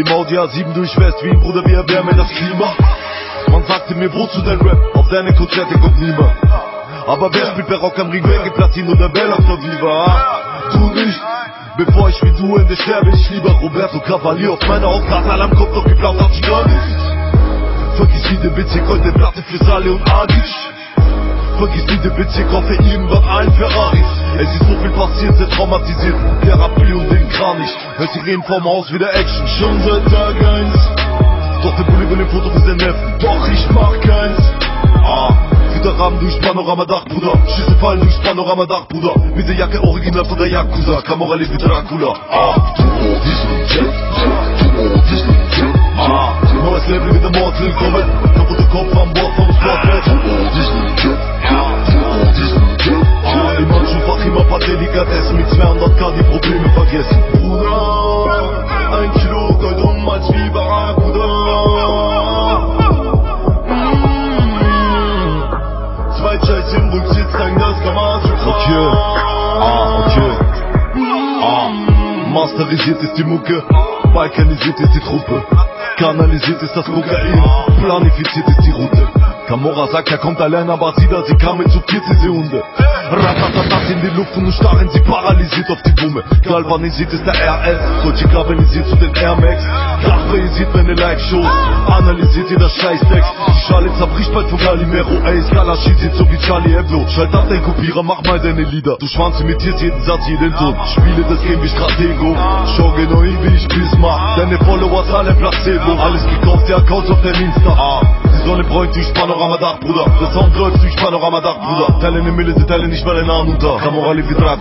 Im Audi A7 durch West Wien, Bruder, wir erwärmen das Klima. Man sagte mir, wozu dein Rap? Auf deine Konzerte kommt niemand. Aber wer spielt bei Rock am Ring, wer gibt Platin oder Bella Viva? Ah, du nicht. Bevor ich wie du Ende sterbe, ich lieber Roberto Cavalier auf meiner Hauptkarte, Alarm kommt doch geklaut, hab ich gar nicht. Vergiss jede Witzig, heute Platte für Sale und Adisch. Vergiss jede Witzig, hoffe irgendwann ein Ferraris. Es ist so viel passiert, sehr traumatisiert, Therapie und den Kranich. Hört die reden vorm Haus wieder Action, schon seit Tag 1. Doch der Bulli will den Foto für sein Neffen, doch ich mach keins. Ah, wieder Rahmen durchs Panoramadach, Bruder. Schüsse fallen durchs Panoramadach, Bruder. Mit der Jacke original von der Yakuza. Kamorelli wie Dracula. Ah, ah, neues Level mit der Mord willkommen. Kaputter Kopf am Bord vom Sportbett. Ah, Handschuhfach immer paar Delikatessen mit 200k die Probleme vergessen. Bruder, ein Kilo Gold um als wie Barracuda. Mm. Zwei Scheiß im Rücksitz, das Kamage. Okay, ah, okay. Ah, masterisiert ist die Mucke, balkanisiert ist die Truppe, kanalisiert ist das Kokain, planifiziert ist die Route. Kamora sagt, er kommt allein, aber sie da, sie kamen zu viert, diese Hunde. Ratatatat in die Luft und nun starren sie paralysiert auf die Wumme. Galvanisiert ist der RS, Deutsche galvanisiert zu den Air Max. Krachreisiert meine Like-Shows, analysiert jeder Scheißtext. Die Schale zerbricht bald von Galimero, ey, Skala schießt so wie Charlie Hebdo. Schalt ab dein Kopierer, mach mal deine Lieder. Du Schwanz imitierst jeden Satz, jeden Ton. Spiele das Game wie Stratego. Schau genau hin, wie ich Bismarck. Deine Followers alle Placebo. Alles gekauft, die Accounts auf dein Insta. Ah. Die Sonne bräunt durch Panoramadach, Bruder. Der Sound läuft durch Panoramadach, Bruder. Teile eine Mille, sie teilen nicht mal den Arm unter. ta morale est vide. Ah,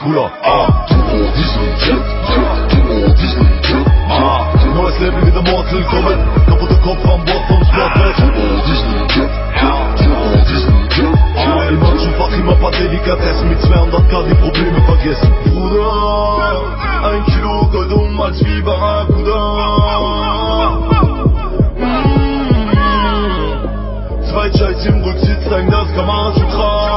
tout le monde dit je tout le monde dit je Ah, moi c'est évidemment c'est le commun. N'importe quoi, femme, moi, femme, je m'appelle. Tout le monde dit je tout le monde dit je Il pas délicatesse. Mais tu fais un cas des problèmes, pas guess. Un kilo, godon, max, barracuda. Zwei Scheiß im Rücksitz, dein das kann man schon krass.